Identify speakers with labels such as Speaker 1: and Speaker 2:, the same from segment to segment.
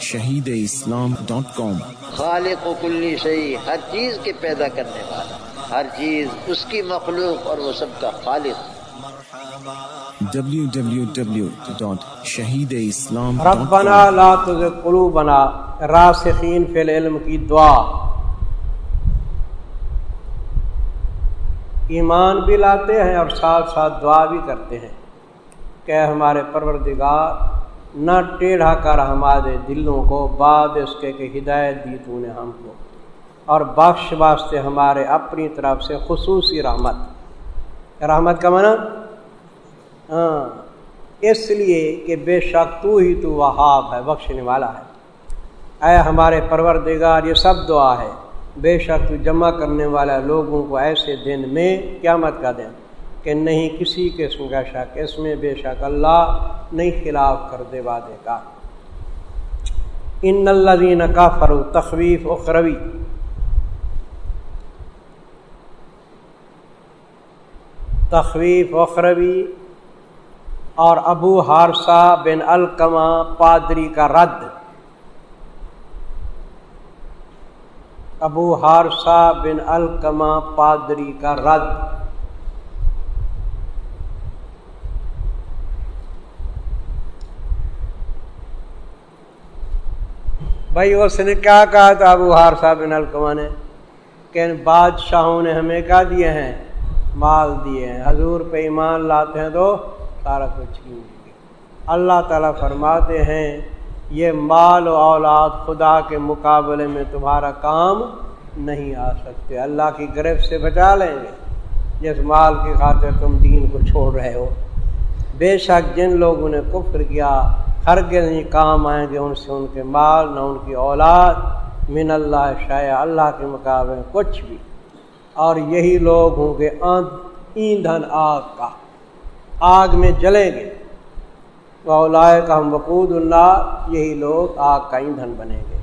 Speaker 1: Shaheed Islam dot کام
Speaker 2: خالق و کلی شہی ہر چیز کے پیدا کرنے والا ہر چیز اس کی مخلوق اور وہ سب کا خالق۔
Speaker 1: www.shahideislam.com
Speaker 3: ربنا لا تزغ قلوبنا راسخین فی العلم کی دعا۔ ایمان بھی لاتے ہیں اور ساتھ ساتھ دعا بھی کرتے ہیں۔ کہ ہمارے پروردگار نہ ٹیڑھا کر ہمارے دلوں کو، بعد اس کے کہ ہدایت دی تو نے ہم کو۔ اور بخش واسطے ہمارے اپنی طرف سے خصوصی رحمت۔ رحمت کا منع ہاں۔ اس لیے کہ بے شک تو ہی تو وہاب ہے، بخشنے والا ہے۔ اے ہمارے پروردگار، یہ سب دعا ہے۔ بے شک تو جمع کرنے والا لوگوں کو ایسے دن میں قیامت کا دن، کہ نہیں کسی قسم کا شک۔ اس میں بے شک اللہ نہیں خلاف کر دے وعدے کا۔ ان الذین کافروا، تخویف اخروی۔ تخویف اخروی اور ابو ہارسا بن الکما پادری کا رد۔ ابو ہارسا بن الکما پادری کا رد۔ بھائی اس نے کیا کہا تھا ابو ہارسا بن الکما نے کہ ان بادشاہوں نے ہمیں کیا دیے ہیں؟ مال دیے ہیں۔ حضور پہ ایمان لاتے ہیں تو سارا کچھ چھین گے اللہ تعالیٰ فرماتے ہیں، یہ مال و اولاد خدا کے مقابلے میں تمہارا کام نہیں آ سکتے۔ اللہ کی گرفت سے بچا لیں گے۔ جس مال کی خاطر تم دین کو چھوڑ رہے ہو۔ بے شک جن لوگوں نے کفر کیا ہرگز نہیں کام آئیں گے ان سے ان کے مال، نہ ان کی اولاد، من اللہ شاید اللہ کے مقابلے کچھ بھی۔ اور یہی لوگ ہوں گے ایندھن آگ کا۔ آگ میں جلیں گے۔ اولائے کا ہم وقود اللہ یہی لوگ آگ کا ایندھن بنیں گے۔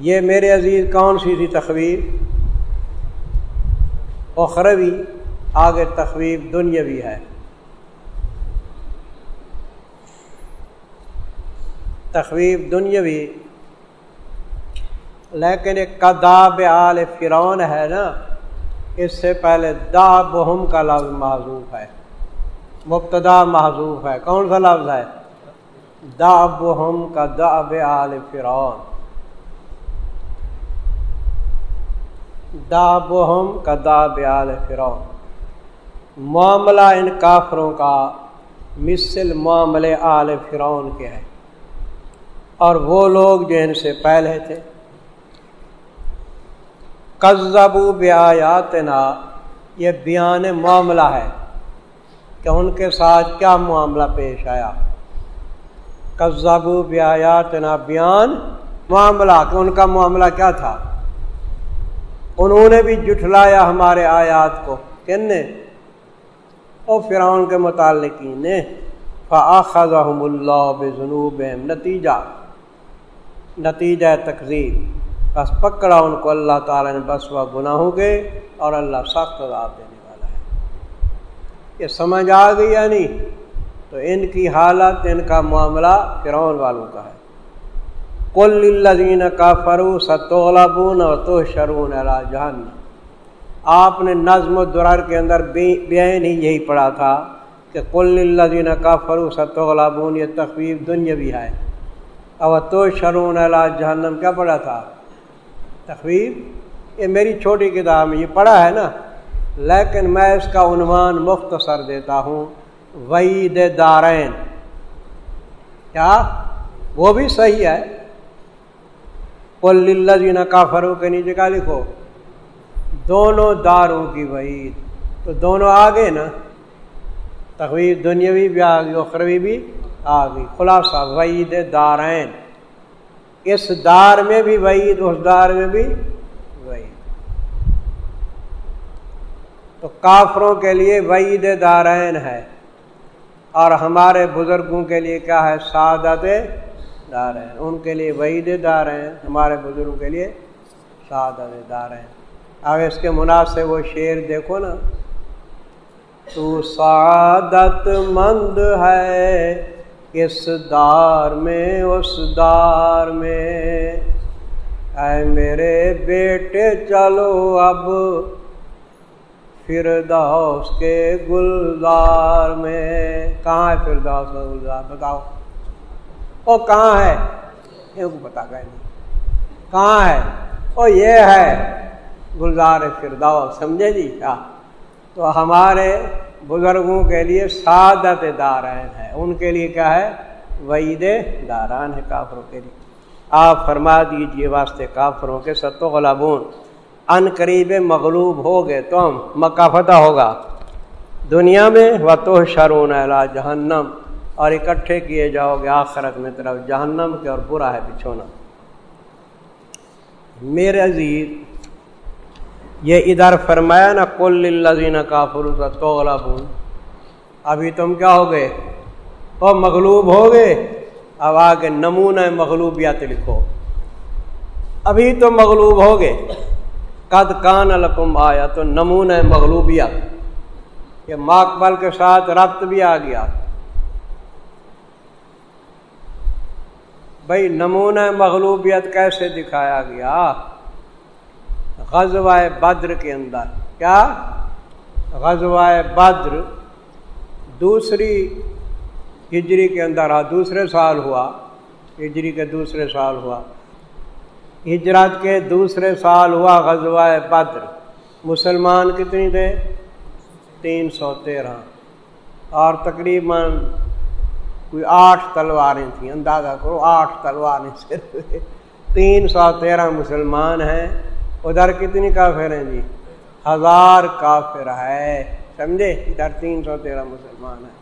Speaker 3: یہ میرے عزیز، کون سی تھی تخویف اخروی۔ آگے تخویف دنیاوی ہے۔ تخویف دنیاوی۔ لیکن ایک کداب آل فرعون ہے نا، اس سے پہلے دا بہم کا لفظ معذوف ہے۔ مبتدا محضوف ہے۔ کون سا لفظ ہے؟ دا بہم کا دا آل فرعون۔ دا بہم کا دا آل فرعون۔ معاملہ ان کافروں کا مثل معاملے آل فرعون کے ہیں۔ اور وہ لوگ جو ان سے پہلے تھے۔ قزبو بیات نا یہ بیان معاملہ ہے کہ ان کے ساتھ کیا معاملہ پیش آیا۔ قزبو بیات نا بیان معاملہ کہ ان کا معاملہ کیا تھا۔ انہوں نے بھی جٹھلایا ہمارے آیات کو۔ کن نے؟ او فرعون کے متعلق نے۔ فاخذہم اللہ بذنوب نتیجہ نتیجہ تقزیب۔ بس پکڑا ان کو اللہ تعالیٰ نے، بس و گناہوں کے اور اللہ سخت عذاب دینے والا ہے۔ یہ سمجھ آ گئی یا نہیں؟ تو ان کی حالت، ان کا معاملہ فرعون والوں کا ہے۔ کل الزین کا فرو ستولابون اور تو شرون جہان آپ نے نظم و درار کے اندر بین ہی یہی پڑھا تھا کہ کل الزین کا فرو ستولابون یہ تخویف دنیا بھی ہے۔ اور تو شرون اللہ جہنم، کیا پڑھا تھا؟ تخویف؟ یہ میری چھوٹی کتاب میں یہ پڑھا ہے نا، لیکن میں اس کا عنوان مختصر دیتا ہوں، وعید دارین۔ کیا؟ وہ بھی صحیح ہے۔ کل جی کافروں کے نیچے کا لکھو؟ دونوں داروں کی وعید۔ تو دونوں آگے نا، تخویف دنیاوی بھی آ گئی اخروی بھی۔ آ گئی خلاصہ، وعید دارین۔ اس دار میں بھی وعید، اس دار میں بھی وعید۔ تو کافروں کے لیے وعید دارین ہے اور ہمارے بزرگوں کے لیے کیا ہے؟ سعادت دارین۔ ان کے لیے وعید دارین، ہمارے بزرگوں کے لیے سعادت دارین۔ اب اس کے مناسب وہ شعر دیکھو نا۔ تو سعادت مند ہے۔ اس دار میں، اس دار میں۔ اے میرے بیٹے، چلو اب فردوس کے گلزار میں۔ کہاں ہے فردوس کا گلزار؟ بتاؤ۔ وہ کہاں ہے؟ یہ کو پتا کہ نہیں۔ کہاں ہے؟ وہ یہ ہے۔ گلزار فردوس، سمجھے جی؟ کیا تو ہمارے بزرگوں کے لیے سعادت دارین ہے ان کے لیے کیا ہے؟ وعید داران ہے کافروں کے لیے۔ آپ فرما دیجیے واسطے کافروں کے ستو غلابون ان قریب مغلوب ہو گئے تو ہم مکہ فتح ہوگا۔ دنیا میں و تو شرون جہنم۔ اور اکٹھے کیے جاؤ گے آخرت میں طرف جہنم کے اور برا ہے بچھونا میرے عزیز یہ ادھر فرمایا نا کل الزین کافر تو ابھی تم کیا ہو گئے؟ اور مغلوب ہو گئے؟ اب آگے نمونہ مغلوبیات لکھو۔ ابھی تو مغلوب ہو گئے۔ قد کان الکم آیا تو نمونہ مغلوبیت۔ یہ ماکبل کے ساتھ ربط بھی آ گیا۔ بھائی نمونہ مغلوبیت کیسے دکھایا گیا؟ غزوہ بدر کے اندر۔ کیا؟ غزوہ بدر دوسری ہجری کے اندر آ، دوسرے سال ہوا۔ ہجری کے دوسرے سال ہوا۔ ہجرت کے دوسرے سال ہوا غزوہ بدر۔ مسلمان کتنی تھے؟ تین سو تیرہ۔ اور تقریباً کوئی آٹھ تلواریں تھیں۔ اندازہ کرو، آٹھ تلواریں صرف تین سو تیرہ مسلمان ہیں۔ ادھر کتنی کافر ہیں جی؟ ہزار کافر ہے سمجھے؟ ادھر تین سو تیرہ مسلمان ہیں۔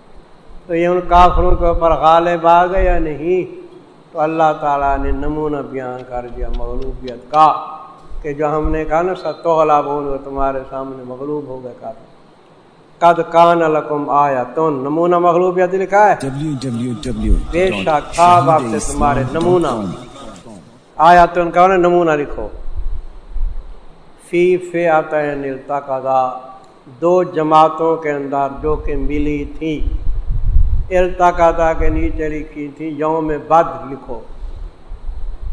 Speaker 3: تو یہ ان کافروں کے اوپر غالب آ گئے یا نہیں؟ تو اللہ تعالیٰ نے نمونہ بیان کر دیا مغلوبیت کا کہ جو ہم نے کہا نا ستو ہوں تمہارے سامنے مغلوب ہو گئے کافر۔ قد کان لکم آیا تو نمونہ مغلوبیت لکھا ہے؟ بے شک خواب آپ سے تمہارے نمونہ آیا تو ان کا نمونہ لکھو۔ فی فی آتا ہے کا دو جماعتوں کے اندر جو کہ ملی تھی۔ التقاطا کے نیچے لکھی تھی، یوم بدر لکھو۔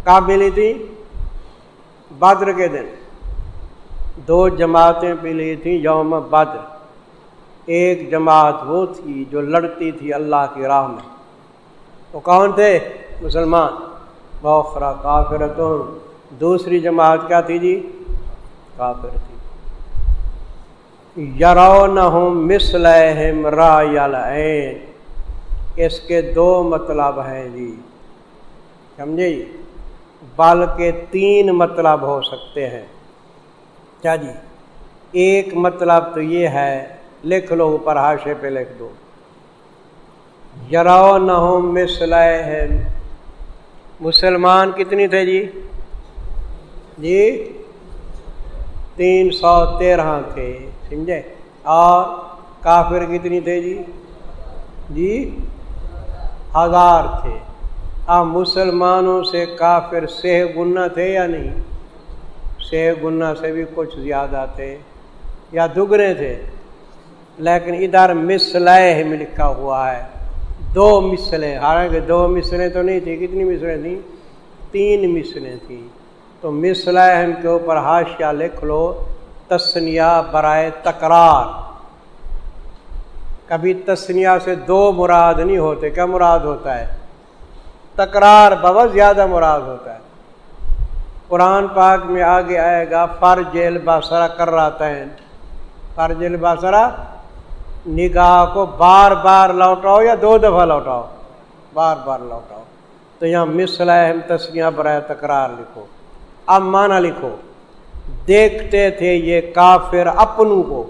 Speaker 3: کب ملی تھی؟ بدر کے دن۔ دو جماعتیں ملی تھیں یوم بدر۔ ایک جماعت وہ تھی جو لڑتی تھی اللہ کی راہ میں۔ وہ کون تھے؟ مسلمان۔ بوخرا کافر دوسری جماعت کیا تھی جی؟ کافر تھی۔ یرو نہ مسل را اس کے دو مطلب ہیں جی۔ سمجھے؟ جی بلکہ تین مطلب ہو سکتے ہیں۔ کیا جی؟ ایک مطلب تو یہ ہے، لکھ لو اوپر ہاشے پہ لکھ دو۔ یرو نہ مسل مسلمان کتنی تھے جی؟ جی؟ تین سو تیرہ تھے، سمجھے؟ اور کافر کتنی تھے جی؟ جی ہزار تھے۔ اب مسلمانوں سے کافر سہ گنا تھے یا نہیں؟ سہ گنا سے بھی کچھ زیادہ تھے یا دگنے تھے۔ لیکن ادھر مسلح میں لکھا ہوا ہے۔ دو مسلیں حالانکہ دو مسلیں تو نہیں تھیں کتنی مسلیں تھیں؟ تین مسلیں تھیں۔ تو مسلح کے اوپر حاشیہ لکھ لو تسنیا برائے تکرار۔ کبھی تسنیا سے دو مراد نہیں ہوتے، کیا مراد ہوتا ہے؟ تکرار بہت زیادہ مراد ہوتا ہے۔ قرآن پاک میں آگے آئے گا فر جیل باسرا کر رہا تھا فر جیل باسرا نگاہ کو بار بار لوٹاؤ یا دو دفعہ لوٹاؤ؟ بار بار لوٹاؤ۔ تو یہاں مسل تسنیا برائے تکرار لکھو۔ اب مانا لکھو، دیکھتے تھے یہ کافر اپنوں کو۔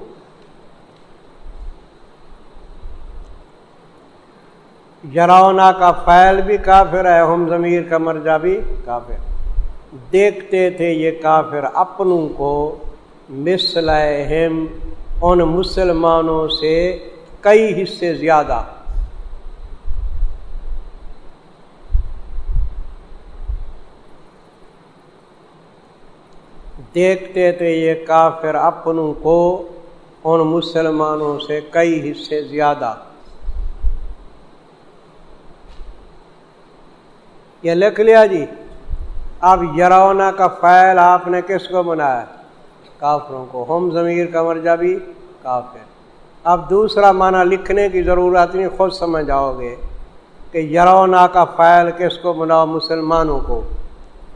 Speaker 3: جرونا کا فیل بھی کافر ہے، ہم ضمیر کا مرجا بھی کافر۔ دیکھتے تھے یہ کافر اپنوں کو، مثل ان مسلمانوں سے کئی حصے زیادہ۔ دیکھتے تھے یہ کافر اپنوں کو ان مسلمانوں سے کئی حصے زیادہ۔ یہ لکھ لیا جی اب یرونا کا فعل آپ نے کس کو بنایا؟ کافروں کو۔ ہم ضمیر کا مرجا بھی کافر۔ اب دوسرا معنی لکھنے کی ضرورت نہیں، خود سمجھ آؤ گے کہ یرونا کا فعل کس کو بناؤ؟ مسلمانوں کو۔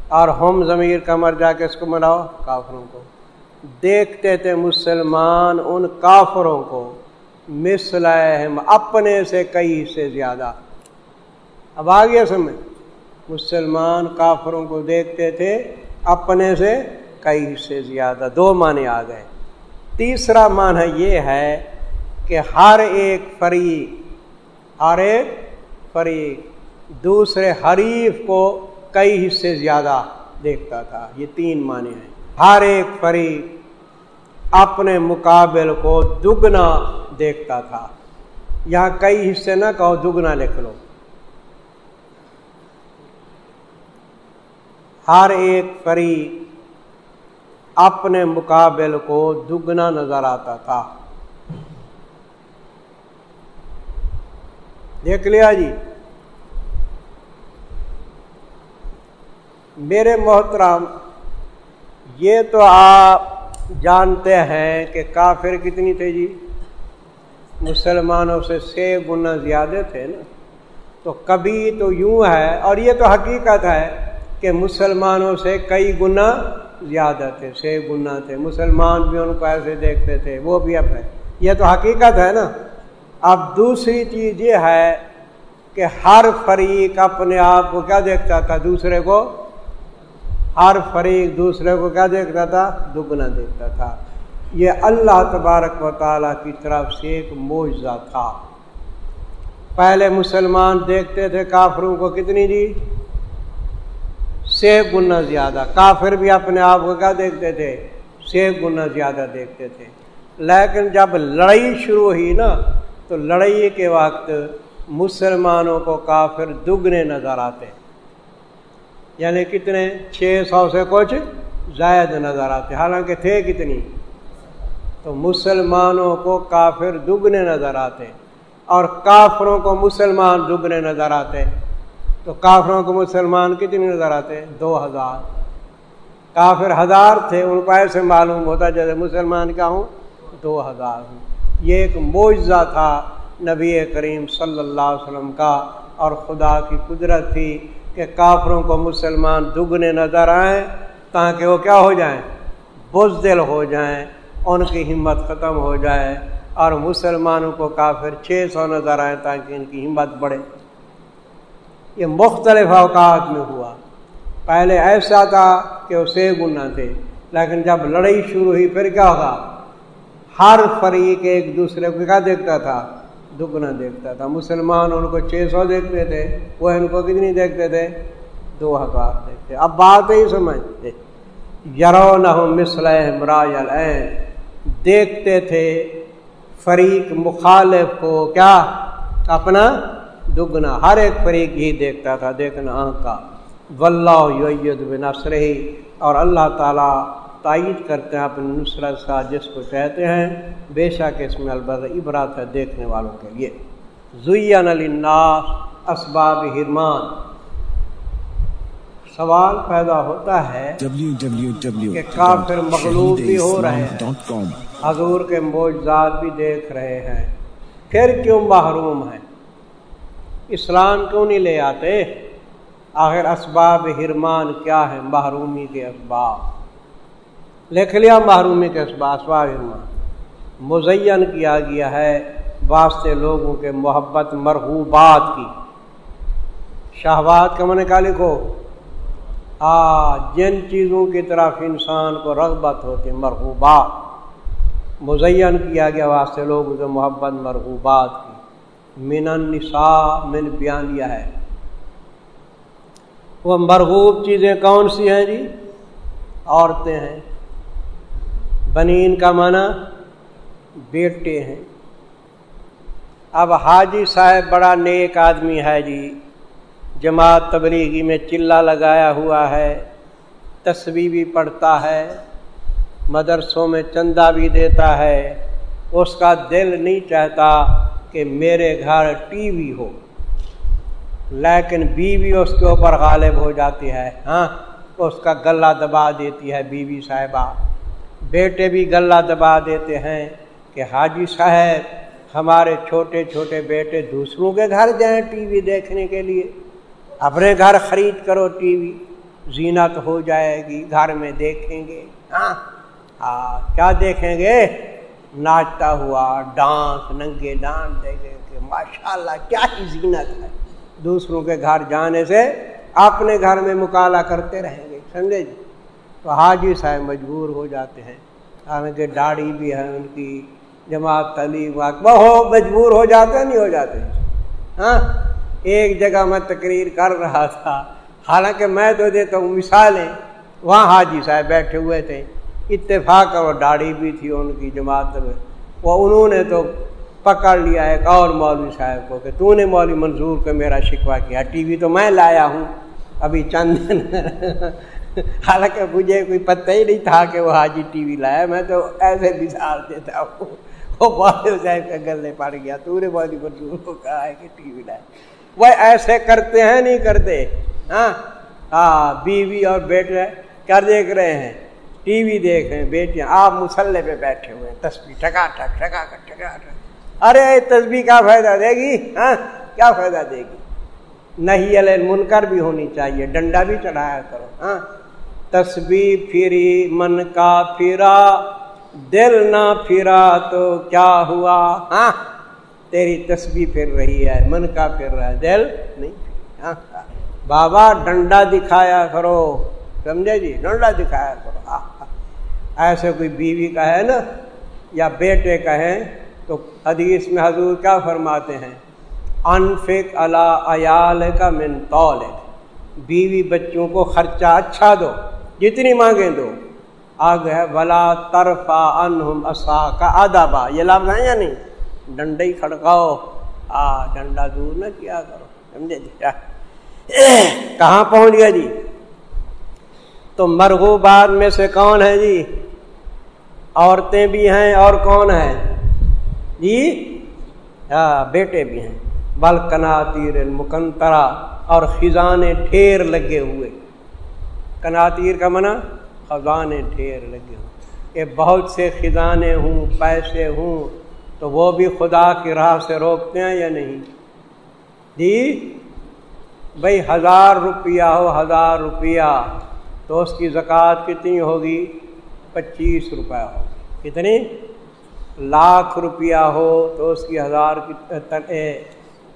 Speaker 3: اور ہم ضمیر کا مرجا کس کو بناؤ کافروں کو۔ دیکھتے تھے مسلمان ان کافروں کو، مثل اپنے سے کئی سے زیادہ۔ اب آگے سمجھ۔ مسلمان کافروں کو دیکھتے تھے اپنے سے کئی سے زیادہ۔ دو معنی آ گئے۔ تیسرا معنی یہ ہے کہ ہر ایک فریق، ہر ایک فریق، دوسرے حریف کو کئی حصے زیادہ دیکھتا تھا۔ یہ تین معنی ہیں۔ ہر ایک فریق اپنے مقابل کو دگنا دیکھتا تھا۔ یہاں کئی حصے نہ کہو، دگنا لکھ لو۔ ہر ایک فریق اپنے مقابل کو دگنا نظر آتا تھا۔ دیکھ لیا جی۔ میرے محترم، یہ تو آپ جانتے ہیں کہ کافر کتنی تھے جی؟ مسلمانوں سے سے گنا زیادہ تھے نا۔ تو کبھی تو یوں ہے، اور یہ تو حقیقت ہے کہ مسلمانوں سے کئی گنا زیادہ تھے، سے گنا تھے۔ مسلمان بھی ان کو ایسے دیکھتے تھے، وہ بھی اب ہے یہ تو حقیقت ہے نا۔ اب دوسری چیز یہ ہے کہ ہر فریق اپنے آپ کو کیا دیکھتا تھا؟ دوسرے کو ہر فریق دوسرے کو کیا دیکھتا تھا؟ دگنا دیکھتا تھا۔ یہ اللہ تبارک و تعالیٰ کی طرف سے ایک معجزہ تھا۔ پہلے مسلمان دیکھتے تھے کافروں کو کتنی جی؟ سے گنا زیادہ۔ کافر بھی اپنے آپ کو کیا دیکھتے تھے؟ سے گنا زیادہ دیکھتے تھے۔ لیکن جب لڑائی شروع ہوئی نا، تو لڑائی کے وقت مسلمانوں کو کافر دگنے نظر آتے۔ یعنی کتنے چھ سو سے کچھ زائد نظر آتے حالانکہ تھے کتنی؟ تو مسلمانوں کو کافر دگنے نظر آتے اور کافروں کو مسلمان دگنے نظر آتے تو کافروں کو مسلمان کتنی نظر آتے دو ہزار۔ کافر ہزار تھے، ان کو ایسے معلوم ہوتا جیسے مسلمان کیا ہوں؟ دو ہزار۔ ہوں یہ ایک معجزہ تھا نبی کریم صلی اللہ علیہ وسلم کا، اور خدا کی قدرت تھی۔ کہ کافروں کو مسلمان دگنے نظر آئیں تاکہ وہ کیا ہو جائیں؟ بزدل ہو جائیں، ان کی ہمت ختم ہو جائے اور مسلمانوں کو کافر چھ سو نظر آئے تاکہ ان کی ہمت بڑھے۔ یہ مختلف اوقات میں ہوا۔ پہلے ایسا تھا کہ وہ سے گنا تھے، لیکن جب لڑائی شروع ہوئی، پھر کیا ہوگا ہر فریق ایک دوسرے کو کیا دیکھتا تھا؟ دگنا دیکھتا تھا۔ مسلمان ان کو چھ سو دیکھتے تھے، وہ ان کو کتنی دیکھتے تھے؟ دو ہزار دیکھتے۔ اب بات ہی سمجھتے۔ یرو نہ مسلح دیکھتے تھے فریق مخالف کو کیا؟ اپنا دگنا۔ ہر ایک فریق ہی دیکھتا تھا، دیکھنا آنکھ کا بنصر ہی اور اللہ تعالیٰ تائید کرتے ہیں اپنی نصرت کا جس کو کہتے ہیں۔ بے شک اس میں البتہ عبرات ہے دیکھنے والوں کے لیے۔ زین الناس اسباب حرمان۔ سوال پیدا ہوتا ہے کہ کافر مغلوب بھی ہو رہے ہیں۔ حضور کے معجزات بھی دیکھ رہے ہیں۔ پھر کیوں محروم ہیں؟ اسلام کیوں نہیں لے آتے؟ آخر اسباب حرمان کیا ہے محرومی کے اسباب۔ لکھ لیا محرومی کے اسباب مزین کیا گیا ہے واسطے لوگوں کے محبت مرغوبات کی۔ شہبات کا من کا لکھو۔ آ، جن چیزوں کی طرف انسان کو رغبت ہوتی، مرغوبات۔ مزین کیا گیا واسطے لوگوں کے محبت مرغوبات کی۔ من النساء، من بیان لیا ہے۔ وہ مرغوب چیزیں کون سی ہیں جی؟ عورتیں ہیں۔ بنین کا معنی بیٹے ہیں۔ اب حاجی صاحب بڑا نیک آدمی ہے جی۔ جماعت تبلیغی میں چلا لگایا ہوا ہے تصویر بھی پڑھتا ہے، مدرسوں میں چندہ بھی دیتا ہے۔ اس کا دل نہیں چاہتا کہ میرے گھر ٹی وی ہو، لیکن بیوی اس کے اوپر غالب ہو جاتی ہے۔ ہاں اس کا گلہ دبا دیتی ہے بیوی صاحبہ۔ بیٹے بھی گلہ دبا دیتے ہیں کہ حاجی صاحب، ہمارے چھوٹے چھوٹے بیٹے دوسروں کے گھر جائیں ٹی وی دیکھنے کے لیے۔ اپنے گھر خرید کرو ٹی وی، زینت ہو جائے گی، گھر میں دیکھیں گے۔ ہاں ہاں کیا دیکھیں گے؟ ناچتا ہوا، ڈانس، ننگے ڈانس دیکھیں گے۔ ماشاء اللہ کیا ہی زینت ہے۔ دوسروں کے گھر جانے سے اپنے گھر میں مکالا کرتے رہیں گے، سمجھے جی؟ تو حاجی صاحب مجبور ہو جاتے ہیں۔ حالانکہ داڑھی بھی ہے، ان کی جماعت، تعلیم وہ مجبور ہو جاتے نہیں ہو جاتے۔ ہاں ایک جگہ میں تقریر کر رہا تھا۔ حالانکہ میں تو دیتا ہوں مثالیں۔ وہاں حاجی صاحب بیٹھے ہوئے تھے۔ اتفاق اور داڑھی بھی تھی ان کی جماعت میں۔ وہ انہوں نے تو پکڑ لیا ایک اور مولوی صاحب کو کہ تو نے مولوی منظور کو میرا شکوا کیا۔ ٹی وی تو میں لایا ہوں۔ ابھی چند دن۔ حالانکہ مجھے کوئی پتہ ہی نہیں تھا کہ وہ حاجی ٹی وی لایا میں تو ایسے مثال دیتا ہوں وہ مولوی صاحب کے گلے پڑ گیا تو نے مولوی منظور کو کہا ہے کہ ٹی وی لایا وہ ایسے کرتے ہیں نہیں کرتے ہاں ہاں بیوی اور بیٹے کیا دیکھ رہے ہیں ٹی وی دیکھ رہے ہیں بیٹیاں آپ مسلح پہ بیٹھے ہوئے ہیں تصویر ٹکا ٹک ٹکا ٹک ٹکا ٹک ارے تصویر کا فائدہ دے گی ہاں کیا فائدہ دے گی نہیں علیہ منکر بھی ہونی چاہیے ڈنڈا بھی چڑھایا کرو ہاں تصویر پھری، من کا پھرا دل نہ پھرا تو کیا ہوا؟ ہاں تیری تسبیح پھر رہی ہے، من کا پھر رہا ہے، دل نہیں ہاں،, ہاں بابا، ڈنڈا دکھایا کرو۔ سمجھے جی؟ ڈنڈا دکھایا کرو۔ ہاں, ہاں۔ ایسے کوئی بیوی کا ہے نا، یا بیٹے کا ہے تو حدیث میں حضور کیا فرماتے ہیں؟ انفق اللہ عیال کا منتول بیوی بچوں کو خرچہ اچھا دو۔ جتنی مانگیں دو۔ آگ ہے بلا طرفا انہم اصا کا ادابا یہ لفظ ہے یا نہیں؟ ڈنڈا ہی کھڑکاؤ۔ آ، ڈنڈا دور نہ کیا کرو۔ سمجھے جی؟ کہاں پہنچ گیا جی؟ تو مرغوبات میں سے کون ہے جی؟ عورتیں بھی ہیں اور کون ہیں؟ جی؟ ہاں بیٹے بھی ہیں۔ بلکنا تیر مکنترا اور خزانے ڈھیر لگے ہوئے۔ کناتیر کا منع، خزانے ڈھیر لگے ہوئے کہ بہت سے خزانے ہوں، پیسے ہوں، تو وہ بھی خدا کی راہ سے روکتے ہیں یا نہیں؟ جی بھائی ہزار روپیہ ہو، ہزار روپیہ، تو اس کی زکوٰۃ کتنی ہوگی؟ پچیس روپیہ ہو۔ کتنی؟ لاکھ روپیہ ہو، تو اس کی ہزار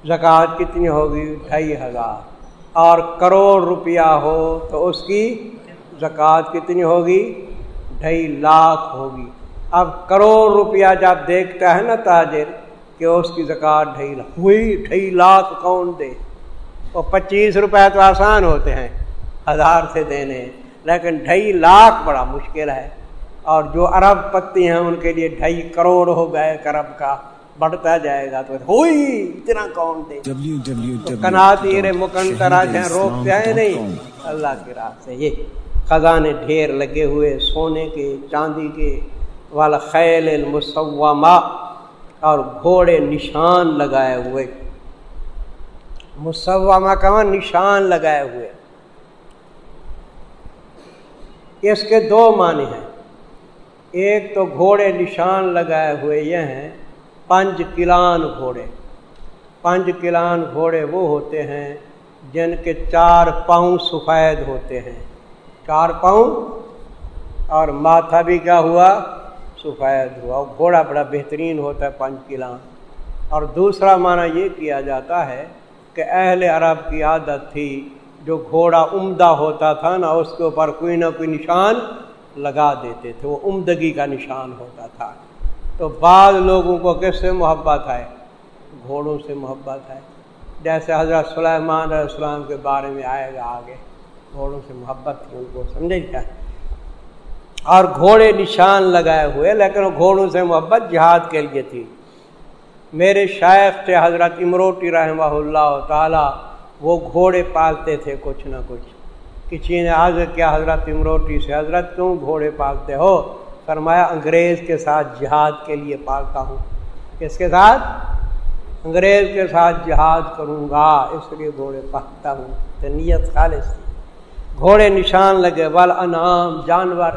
Speaker 3: زکوٰۃ کتنی ہوگی؟ ڈھائی ہزار۔ اور کروڑ روپیہ ہو تو اس کی زکوٰۃ کتنی ہوگی؟ ڈھائی لاکھ ہوگی۔ اب کروڑ روپیہ جب دیکھتا ہے نا تاجر کہ اس کی زکوٰۃ ڈھائی لاکھ، ہوئی ڈھائی لاکھ کون دے؟ وہ پچیس روپے تو آسان ہوتے ہیں، ہزار سے دینے لیکن ڈھائی لاکھ بڑا مشکل ہے۔ اور جو ارب پتی ہیں ان کے لیے ڈھائی کروڑ ہو گئے کرب کا۔ بڑھتا جائے گا تو ہوئی اتنا کون دے کناتیر مکنترا ہیں روکتے ہیں نہیں اللہ کی راہ سے یہ خزانے ڈھیر لگے ہوئے سونے کے چاندی کے والا خیل المسومہ اور گھوڑے نشان لگائے ہوئے مسومہ کا نشان لگائے ہوئے اس کے دو معنی ہیں ایک تو گھوڑے نشان لگائے ہوئے یہ ہیں پنج کلان گھوڑے۔ پنج کلان گھوڑے وہ ہوتے ہیں جن کے چار پاؤں سفید ہوتے ہیں۔ چار پاؤں؟ اور ماتھا بھی کیا ہوا؟ سفید ہوا۔ گھوڑا بڑا بہترین ہوتا ہے پنج کلان۔ اور دوسرا معنی یہ کیا جاتا ہے کہ اہل عرب کی عادت تھی، جو گھوڑا عمدہ ہوتا تھا نا، اس کے اوپر کوئی نہ کوئی نشان لگا دیتے تھے۔ وہ عمدگی کا نشان ہوتا تھا۔ تو بعض لوگوں کو کس سے محبت ہے گھوڑوں سے محبت ہے جیسے حضرت سلیمان علیہ السلام کے بارے میں آئے گا آگے۔ گھوڑوں سے محبت تھی ان کو، سمجھے کیا؟ اور گھوڑے نشان لگائے ہوئے، لیکن گھوڑوں سے محبت جہاد کے لیے تھی۔ میرے شیخ تھے حضرت امروٹی رحمہ اللہ تعالیٰ، وہ گھوڑے پالتے تھے کچھ نہ کچھ۔ کسی نے آج کیا، حضرت امروٹی سے، حضرت کیوں گھوڑے پالتے ہو؟ فرمایا، انگریز کے ساتھ جہاد کے لیے پالتا ہوں۔ کس کے ساتھ؟ انگریز کے ساتھ جہاد کروں گا، اس لیے گھوڑے پہنتا ہوں۔ تو نیت خالص تھی۔ گھوڑے نشان لگے ول انعام جانور۔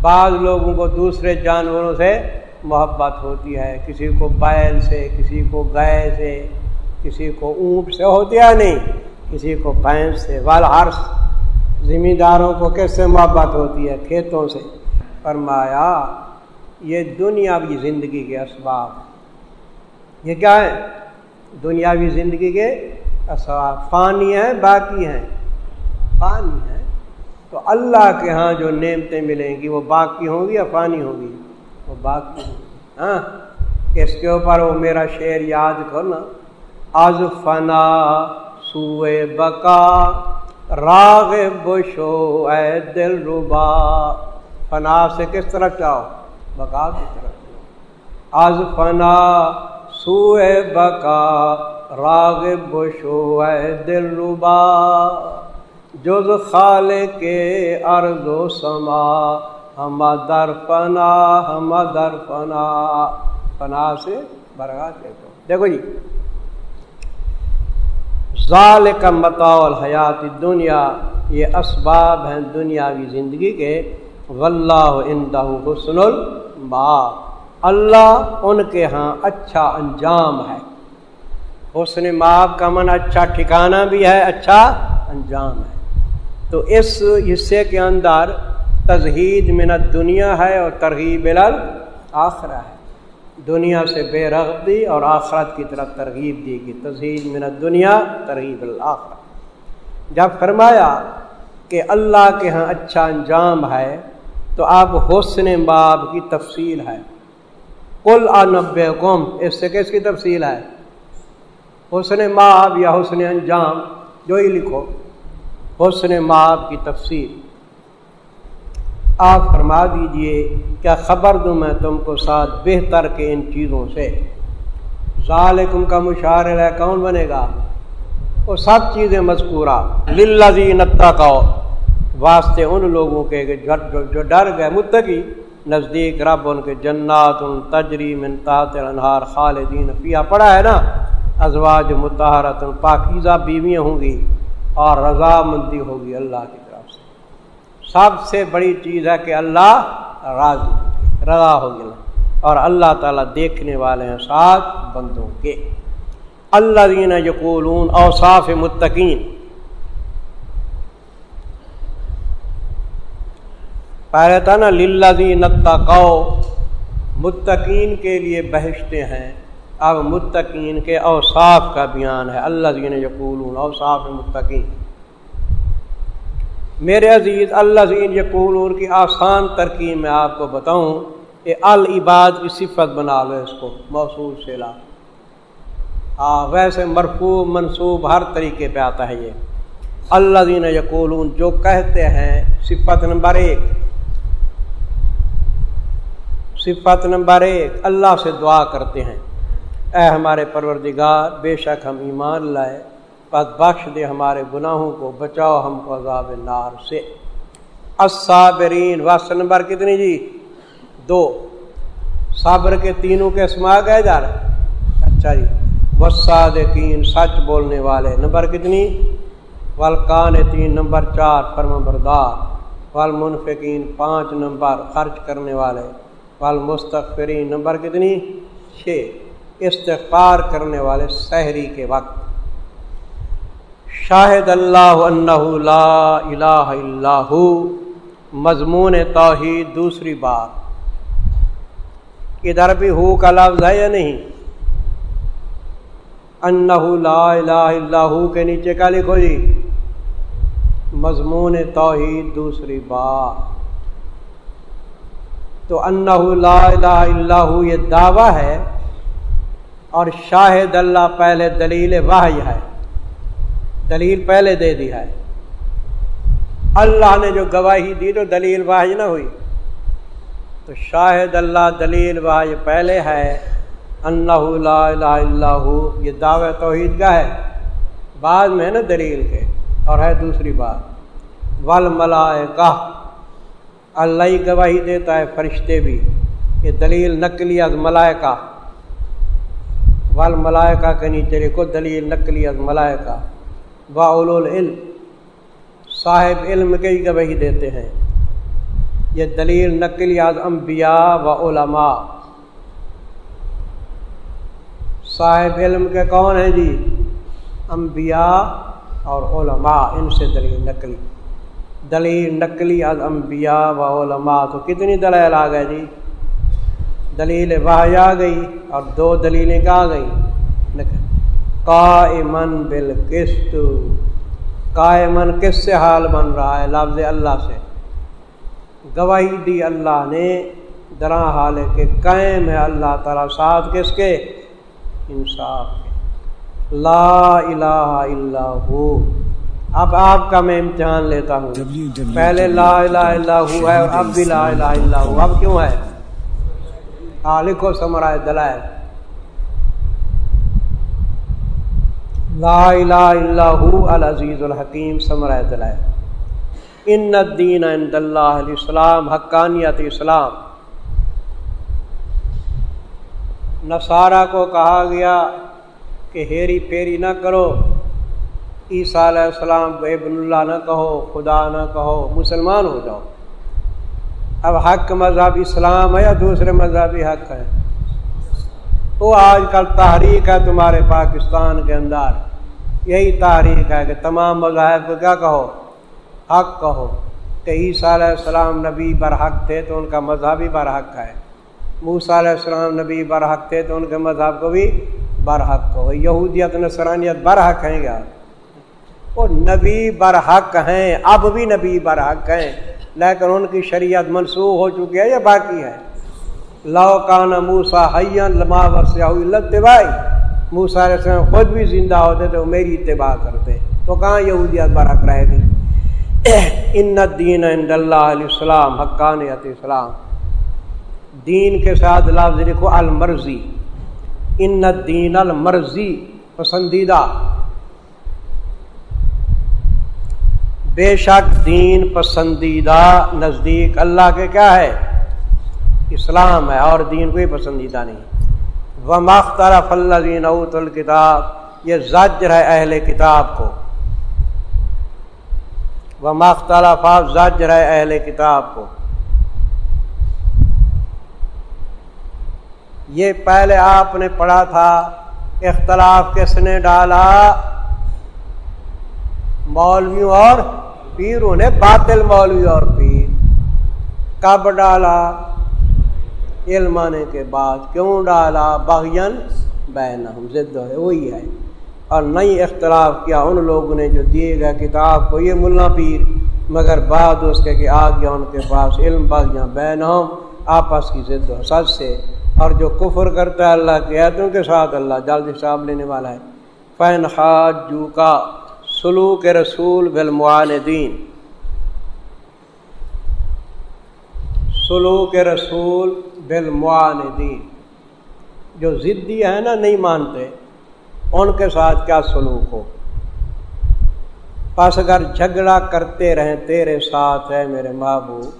Speaker 3: بعض لوگوں کو دوسرے جانوروں سے محبت ہوتی ہے۔ کسی کو بیل سے، کسی کو گائے سے، کسی کو اونٹ سے ہوتی ہے نہیں؟ کسی کو بھینس سے۔ ول ہرس زمینداروں کو کس سے محبت ہوتی ہے؟ کھیتوں سے۔ فرمایا، یہ دنیاوی زندگی کے اسباب۔ یہ کیا ہے دنیاوی زندگی کے اسباب۔ فانی ہیں، باقی ہیں۔ فانی ہیں؟ تو اللہ کے ہاں جو نعمتیں ملیں گی، وہ باقی ہوں گی یا فانی ہوں گی؟ وہ باقی ہوں گی۔ ہاں؟ اس کے اوپر وہ میرا شعر یاد کرنا از فنا سوئے بقا راغ بشو اے دل ربا۔ فنا سے کس طرف چاہو بقا کی طرف آز فنا سوئے بقا راغ بشو اے دل ربا۔ جز خال کے ارض و سما، ہم در فنا، ہم در فنا۔ فنا سے برگا دیکھو جی ظال کا متعول حیات دنیا یہ اسباب ہیں دنیاوی زندگی کے۔ غلّہ اندہ حسن الما اللہ ان کے ہاں اچھا انجام ہے۔ حسن ماب کا من اچھا ٹھکانہ بھی ہے اچھا انجام ہے۔ تو اس حصے کے اندر تزہید منت دنیا ہے اور ترغیب آخرہ ہے۔ دنیا سے بے رغبی اور آخرت کی طرف ترغیب دی گئی۔ تزہید منت دنیا ترغیب الآخرت جب فرمایا کہ اللہ کے ہاں اچھا انجام ہے تو اب حسن باب کی تفصیل ہے۔ کل انب قوم اس سے کس کی تفصیل ہے؟ حسن ماب یا حسن انجام، جو ہی لکھو۔ حسن ماب کی تفصیل۔ آپ فرما دیجیے، کیا خبر دوں میں تم کو ساتھ بہتر کے ان چیزوں سے؟ ظالکم کا مشاعر ہے، کون بنے گا؟ وہ سب چیزیں مذکورہ۔ للذین نتا واسطے ان لوگوں کے جو ڈر گئے، متقی، نزدیک رب ان کے جنات ان تجری منتاط انہار خالدین پیا پڑا ہے نا، ازواج متحرت پاکیزہ بیویاں ہوں گی اور رضا مندی ہوگی اللہ کی طرف سے۔ سب سے بڑی چیز ہے کہ اللہ راضی رضا ہوگی اور اللہ تعالیٰ دیکھنے والے ہیں ساتھ بندوں کے۔ اللہ دین یقولون، اوصاف متقین پہلے تھا نا للہ نتا متقین کے لیے بہشتے ہیں۔ اب متقین کے اوصاف کا بیان ہے۔ اللہ دین یقول اوصاف متقین۔ میرے عزیز اللہ زین یقول کی آسان ترکیب میں آپ کو بتاؤں کہ العباد کی صفت بنا لو اس کو، موصول سے لا۔ ہاں ویسے مرفوع، منصوب ہر طریقے پہ آتا ہے یہ۔ اللہ دین یقول جو کہتے ہیں، صفت نمبر ایک۔ صفت نمبر ایک، اللہ سے دعا کرتے ہیں۔ اے ہمارے پروردگار، بے شک ہم ایمان لائے، پس بخش دے ہمارے گناہوں کو، بچاؤ ہم کو عذاب نار سے۔ الصابرین واسط نمبر کتنی جی؟ دو۔ صابر کے تینوں کے سما گئے جا رہے اچھا جی۔ وسادین سچ بولنے والے۔ نمبر کتنی؟ والکان تین نمبر چار فرم بردار والمنفقین، پانچ نمبر، خرچ کرنے والے۔ والمستغفرین، نمبر کتنی؟ چھ۔ استغفار کرنے والے سحری کے وقت۔ شاہد اللہ انہ لا الہ اللہ مضمون توحید، دوسری بات ادھر بھی ہو کا لفظ ہے یا نہیں؟ انہ لا الہ اللہ کے نیچے کا لکھو جی۔ مضمون توحید، دوسری بات تو انہ لا الہ اللہ یہ دعویٰ ہے اور شاہد اللہ پہلے دلیل واحد ہے، دلیل پہلے دے دی ہے۔ اللہ نے جو گواہی دی تو دلیل واحد نہ ہوئی۔ تو شاہد اللہ دلیل واحد پہلے ہے اللہ لا الہ اللہ یہ دعوی توحید کا ہے۔ بعد میں ہے نا دلیل کے، اور ہے دوسری بات۔ ول ملائے اللہ ہی گواہی دیتا ہے فرشتے بھی یہ دلیل نقلی از ملائکہ۔ وال ملائکہ کے نیچے کو دلیل نقلی از ملائکہ۔ با العلم، صاحب علم کے گواہی دیتے ہیں۔ یہ دلیل نقلی از انبیاء و علماء۔ صاحب علم کے کون ہیں جی؟ انبیاء اور علماء، ان سے دلیل نقلی۔ دلیل نقلی از انبیاء و علماء تو کتنی دلیل آ گئے جی؟ دلیل واہ آ گئی اور دو دلیلیں کہاں گئی قائمن بالقسط قائمن کس سے حال بن رہا ہے؟ لفظ اللہ سے۔ گواہی دی اللہ نے درا حال کے قائم ہے اللہ تعالیٰ ساتھ کس کے؟ انصاف کے۔ لا الہ الا ہو۔ اب آپ کا میں امتحان لیتا ہوں۔ پہلے لا الہ الا ہو ہے اور اب بھی لا الہ الا ہو۔ اب کیوں ہے؟ لکھو سمرائے دلائل۔ لا الہ الا ہو العزیز الحکیم سمرائے دلائل۔ ان الدین عند اللہ علیہ السلام حقانیت اسلام۔ نصارہ کو کہا گیا کہ ہیری پھیری نہ کرو۔ عیسیٰ علیہ السلام کو ابن اللہ نہ کہو، خدا نہ کہو، مسلمان ہو جاؤ۔ اب حق مذہب اسلام ہے یا دوسرے مذہبی حق ہے وہ آج کل تحریک ہے تمہارے پاکستان کے اندر۔ یہی تحریک ہے کہ تمام مذاہب کو کیا کہو؟ حق کہو۔ کہ عیسیٰ علیہ السلام نبی برحق تھے تو ان کا مذہبی برحق ہے۔ موسیٰ علیہ السلام نبی برحق تھے تو ان کے مذہب کو بھی برحق کہو۔ یہودیت، نصرانیت برحق ہیں کیا؟ وہ نبی برحق ہیں، اب بھی نبی برحق ہیں۔ لیکن ان کی شریعت منسوخ ہو چکی ہے یا باقی ہے؟ لو کان موسا لما اتباعی۔ موسا علیہ السلام خود بھی زندہ ہوتے تو میری اتباع کرتے۔ تو کہاں یہودیت برحق رہے گی ان دین عند اللہ علیہ السلام، حقانیت اسلام۔ دین کے ساتھ لفظ لکھو المرضی۔ ان دین المرضی، پسندیدہ۔ بے شک دین پسندیدہ نزدیک اللہ کے کیا ہے؟ اسلام ہے اور دین کوئی پسندیدہ نہیں۔ وہ مختلف اللہ دین اوت الکتاب یہ زجر ہے اہل کتاب کو۔ وہ مختلف زجر ہے اہل کتاب کو۔ یہ پہلے آپ نے پڑھا تھا، اختلاف کس نے ڈالا؟ مولویوں اور پیروں نے باطل مولوی اور پیر۔ کب ڈالا؟ علم آنے کے بعد۔ کیوں ڈالا؟ بہین بین ضد ہے وہی ہے۔ اور نئی اختلاف کیا ان لوگوں نے جو دیے گئے کتاب کو، یہ ملا پیر۔ مگر بعد اس کے کہ آ گیا ان کے پاس علم باغیاں بین آپس کی ضد و سچ سے۔ اور جو کفر کرتا ہے، اللہ کے ایتوں کے ساتھ اللہ جلد حساب لینے والا ہے۔ فین خاج جو کا سلوک رسول بالمعاندین۔ سلوک رسول بالمعاندین۔ جو ضدی ہے نا نہیں مانتے، ان کے ساتھ کیا سلوک ہو؟ پس اگر جھگڑا کرتے رہیں، تیرے ساتھ ہے میرے محبوب،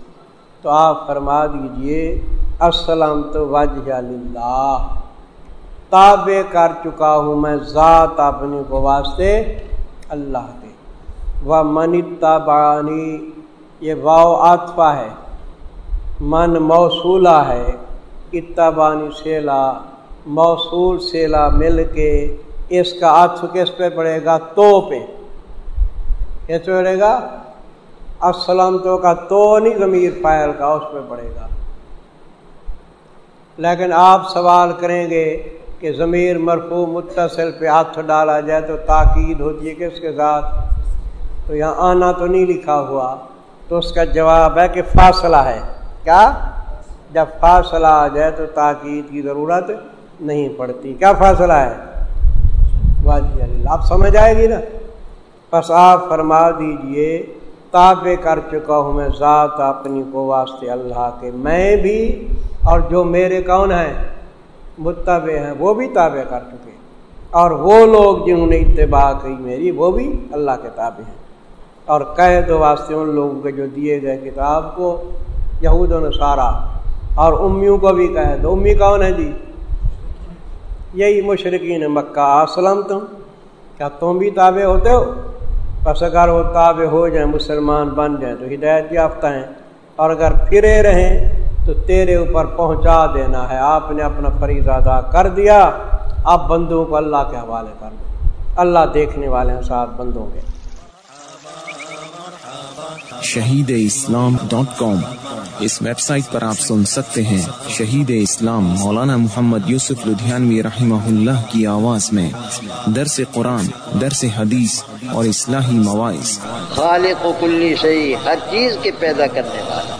Speaker 3: تو آپ فرما دیجیے، السلام تو وجہ اللہ تابع کر چکا ہوں میں ذات اپنی کو واسطے۔ اللہ کے و منی تابانی یہ واؤ آتفا ہے۔ من موصولہ ہے۔ اتبانی سیلا، موصول سیلا مل کے اس کا اتف کس پہ پڑے گا؟ تو پہ۔ کس پہ پڑے گا؟ السلام تو کا تو نہیں، ضمیر پائل کا اس پہ پڑے گا۔ لیکن آپ سوال کریں گے کہ ضمیر مرفو متصل پہ ہاتھ ڈالا جائے تو تاکید ہوتی ہے کس کے ساتھ تو یہاں آنا تو نہیں لکھا ہوا، تو اس کا جواب ہے کہ فاصلہ ہے۔ کیا؟ جب فاصلہ آ جائے تو تاکید کی ضرورت نہیں پڑتی۔ کیا فاصلہ ہے؟ واجب آپ سمجھ آئے گی نا؟ بس آپ فرما دیجیے، تابع کر چکا ہوں میں ذات اپنی کو واسطے اللہ کے، میں بھی اور جو میرے کون ہیں؟ متبع ہیں، وہ بھی تابع کر چکے اور وہ لوگ جنہوں نے اتباع کی میری، وہ بھی اللہ کے تابع ہیں۔ اور کہہ دو واسطے ان لوگوں کے جو دیے گئے کتاب کو، یہود و نصارہ، اور امیوں کو بھی کہہ دو امی کون ہے جی؟ یہی مشرقین مکہ۔ اسلم تم؟ کیا تم بھی تابع ہوتے ہو؟ بس اگر وہ تابع ہو جائیں، مسلمان بن جائیں تو ہدایت یافتہ ہیں۔ اور اگر پھرے رہیں تو تیرے اوپر پہنچا دینا ہے۔ آپ نے اپنا فریض ادا کر دیا۔ آپ بندوں کو اللہ کے حوالے کر دیں اللہ دیکھنے والے ہیں ساتھ بندوں کے۔
Speaker 1: شہید اسلام ڈاٹ کام اس ویب سائٹ پر آپ سن سکتے ہیں شہید اسلام مولانا محمد یوسف لدھیانوی رحمہ اللہ کی آواز میں۔ درس قرآن درس حدیث اور اصلاحی مواعث
Speaker 2: خالق و کلی شہی ہر چیز کے پیدا کرنے والا۔